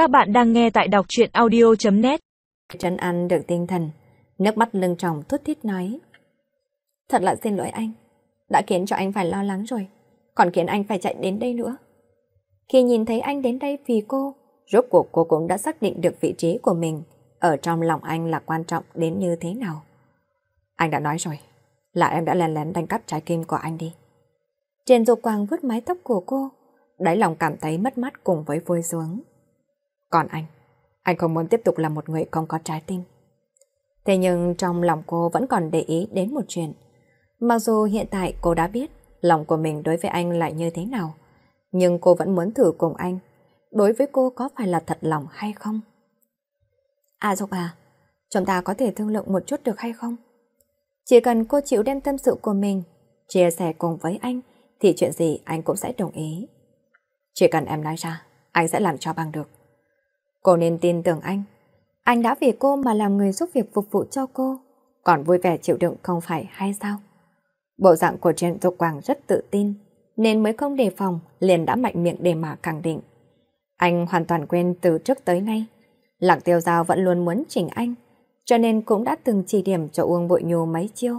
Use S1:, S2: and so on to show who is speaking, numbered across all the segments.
S1: Các bạn đang nghe tại đọc chuyện audio.net
S2: Trấn An được tinh thần, nước mắt lưng tròng thút thít nói. Thật là xin lỗi anh, đã khiến cho anh phải lo lắng rồi, còn khiến anh phải chạy đến đây nữa. Khi nhìn thấy anh đến đây vì cô, rốt cuộc cô cũng đã xác định được vị trí của mình ở trong lòng anh là quan trọng đến như thế nào. Anh đã nói rồi, là em đã lén lén đánh cắp trái kim của anh đi. Trên dục quang vứt mái tóc của cô, đáy lòng cảm thấy mất mát cùng với vui xuống. Còn anh, anh không muốn tiếp tục là một người không có trái tim. Thế nhưng trong lòng cô vẫn còn để ý đến một chuyện. Mặc dù hiện tại cô đã biết lòng của mình đối với anh lại như thế nào, nhưng cô vẫn muốn thử cùng anh. Đối với cô có phải là thật lòng hay không? À Dục à, chúng ta có thể thương lượng một chút được hay không? Chỉ cần cô chịu đem tâm sự của mình, chia sẻ cùng với anh, thì chuyện gì anh cũng sẽ đồng ý. Chỉ cần em nói ra, anh sẽ làm cho bằng được. Cô nên tin tưởng anh. Anh đã vì cô mà làm người giúp việc phục vụ cho cô, còn vui vẻ chịu đựng không phải hay sao? Bộ dạng của Trần Dục Quang rất tự tin, nên mới không đề phòng, liền đã mạnh miệng để mà khẳng định. Anh hoàn toàn quên từ trước tới nay. Lạc tiêu giao vẫn luôn muốn chỉnh anh, cho nên cũng đã từng chỉ điểm cho Uông Bội Nhu mấy chiêu.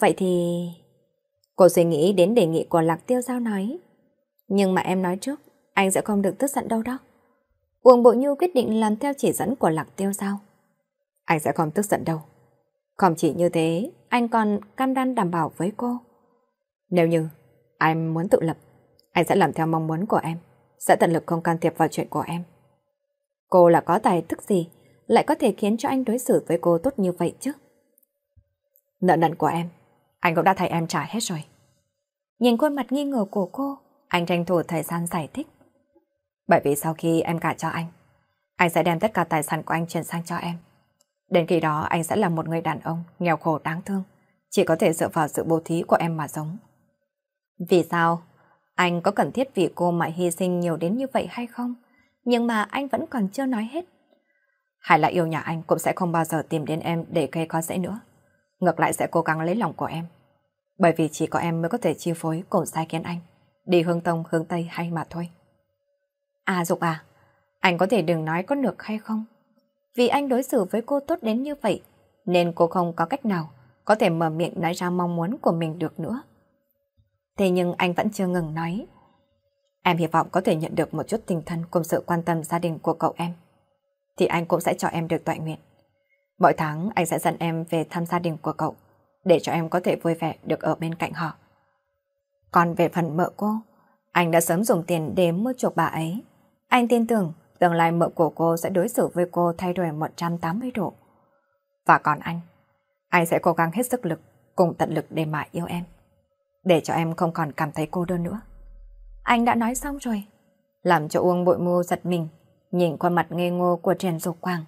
S2: Vậy thì... Cô suy nghĩ đến đề nghị của Lạc Tiêu Giao nói. Nhưng mà em nói trước, anh sẽ không được tức giận đâu đó. Uông Bộ Nhu quyết định làm theo chỉ dẫn của Lạc Tiêu Giao. Anh sẽ không tức giận đâu. Không chỉ như thế, anh còn cam đoan đảm bảo với cô. Nếu như anh muốn tự lập, anh sẽ làm theo mong muốn của em, sẽ tận lực không can thiệp vào chuyện của em. Cô là có tài thức gì, lại có thể khiến cho anh đối xử với cô tốt như vậy chứ? Nợ nần của em, anh cũng đã thay em trả hết rồi. Nhìn khuôn mặt nghi ngờ của cô, anh tranh thủ thời gian giải thích. Bởi vì sau khi em gả cho anh, anh sẽ đem tất cả tài sản của anh chuyển sang cho em. Đến khi đó anh sẽ là một người đàn ông nghèo khổ đáng thương, chỉ có thể dựa vào sự bố thí của em mà sống. Vì sao? Anh có cần thiết vì cô mà hy sinh nhiều đến như vậy hay không? Nhưng mà anh vẫn còn chưa nói hết. Hay là yêu nhà anh cũng sẽ không bao giờ tìm đến em để gây có dễ nữa. Ngược lại sẽ cố gắng lấy lòng của em. Bởi vì chỉ có em mới có thể chi phối cổ sai kiến anh. Đi hướng Tông, hướng Tây hay mà thôi. À Dục à, anh có thể đừng nói có được hay không? Vì anh đối xử với cô tốt đến như vậy, nên cô không có cách nào có thể mở miệng nói ra mong muốn của mình được nữa. Thế nhưng anh vẫn chưa ngừng nói. Em hy vọng có thể nhận được một chút tình thân cùng sự quan tâm gia đình của cậu em. Thì anh cũng sẽ cho em được tọa nguyện. Mỗi tháng anh sẽ dẫn em về thăm gia đình của cậu, để cho em có thể vui vẻ được ở bên cạnh họ. Còn về phần mợ cô, anh đã sớm dùng tiền để mua chuộc bà ấy. Anh tin tưởng tương lai mợ của cô sẽ đối xử với cô thay đổi 180 độ. Và còn anh, anh sẽ cố gắng hết sức lực cùng tận lực để mà yêu em. Để cho em không còn cảm thấy cô đơn nữa. Anh đã nói xong rồi. Làm cho Uông bội mưu giật mình, nhìn qua mặt ngây ngô của Trần Dục Quang.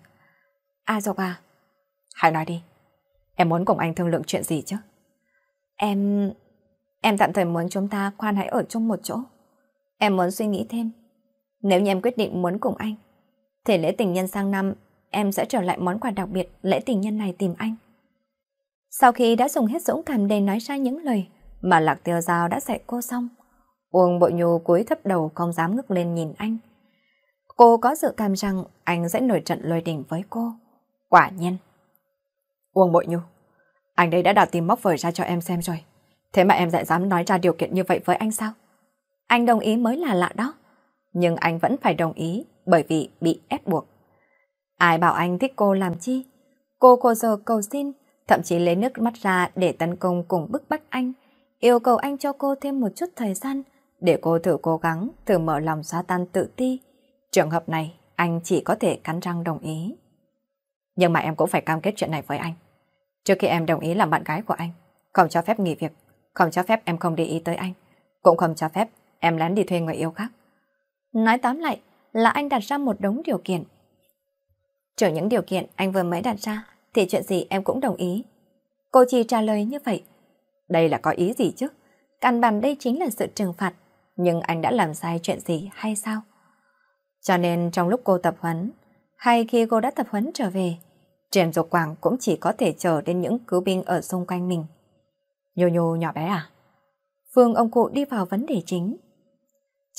S2: À Dục à, hãy nói đi. Em muốn cùng anh thương lượng chuyện gì chứ? Em... Em tạm thời muốn chúng ta khoan hãy ở chung một chỗ. Em muốn suy nghĩ thêm. Nếu như em quyết định muốn cùng anh, thì lễ tình nhân sang năm em sẽ trở lại món quà đặc biệt lễ tình nhân này tìm anh. Sau khi đã dùng hết dũng cảm để nói ra những lời mà Lạc Tiêu Giao đã dạy cô xong, Uông Bội Nhu cúi thấp đầu không dám ngước lên nhìn anh. Cô có dự cảm rằng anh sẽ nổi trận lôi đình với cô. Quả nhiên. Uông Bội Nhu, anh đây đã đặt tìm móc vời ra cho em xem rồi. Thế mà em lại dám nói ra điều kiện như vậy với anh sao? Anh đồng ý mới là lạ đó. Nhưng anh vẫn phải đồng ý bởi vì bị ép buộc. Ai bảo anh thích cô làm chi? Cô cô giờ cầu xin, thậm chí lấy nước mắt ra để tấn công cùng bức bách anh, yêu cầu anh cho cô thêm một chút thời gian để cô thử cố gắng, thử mở lòng xóa tan tự ti. Trường hợp này, anh chỉ có thể cắn răng đồng ý. Nhưng mà em cũng phải cam kết chuyện này với anh. Trước khi em đồng ý làm bạn gái của anh, không cho phép nghỉ việc, không cho phép em không để ý tới anh, cũng không cho phép em lén đi thuê người yêu khác. Nói tóm lại là anh đặt ra một đống điều kiện. Trừ những điều kiện anh vừa mới đặt ra, thì chuyện gì em cũng đồng ý. Cô chỉ trả lời như vậy. Đây là có ý gì chứ? Căn bản đây chính là sự trừng phạt, nhưng anh đã làm sai chuyện gì hay sao? Cho nên trong lúc cô tập huấn, hay khi cô đã tập huấn trở về, Trần Dục Quảng cũng chỉ có thể chờ đến những cứu binh ở xung quanh mình. Nhô nhô nhỏ bé à? Phương ông cụ đi vào vấn đề chính.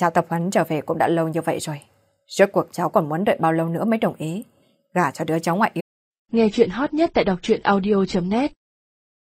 S2: Cháu tập huấn trở về cũng đã lâu như vậy rồi. Rốt cuộc cháu còn muốn đợi bao lâu nữa mới đồng ý, gả cho đứa cháu ngoại yêu.
S1: Nghe chuyện hot nhất tại đọc truyện audio.net